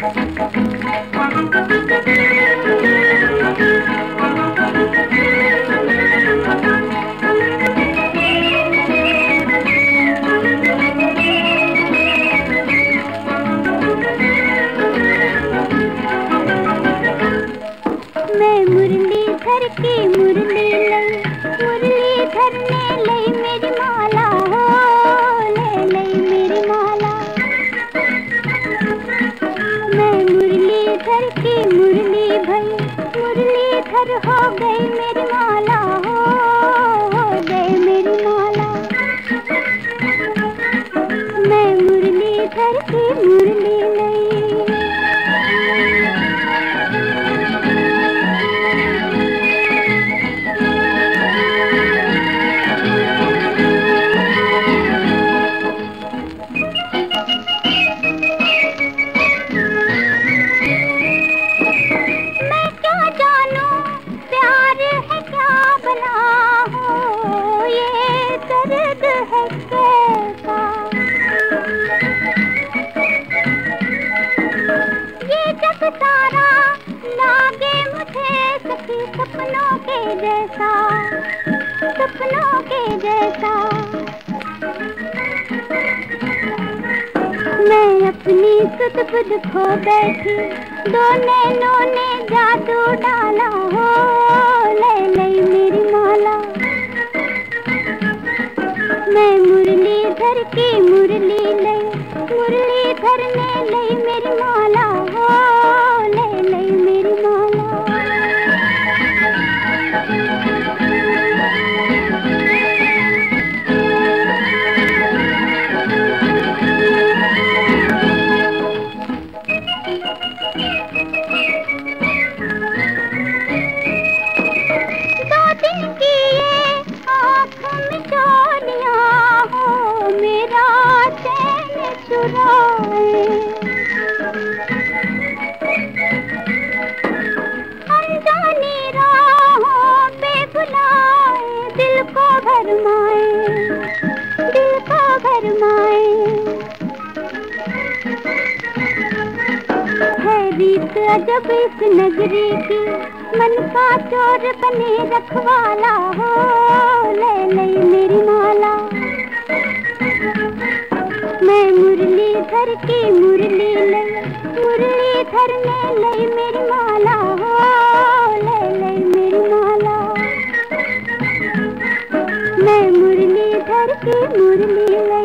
मैं मुरली धर के मुरली। के मुरली भई, मुरली धर हो गई मेरी माला, हो गई मेरी माला। मैं मुरली धर की मुरली, मैं सपनों के जैसा, सपनों के जैसा। मैं अपनी सुध बुध खो बैठी दो नैनों ने जादू डाला हो। ले लई मेरी माला। मैं मुरली धर की मुरली लई मुरली धरने लई मेरी माला। गीत अजब इस नगरी की। मन का चोर बने रखवाला हो। ले नहीं मेरी माला। मैं मुरलीधर की मुरली ले, मुरलीधर ने ले मेरी माला हो। ले नहीं मेरी माला। मैं मुरलीधर की मुरली ले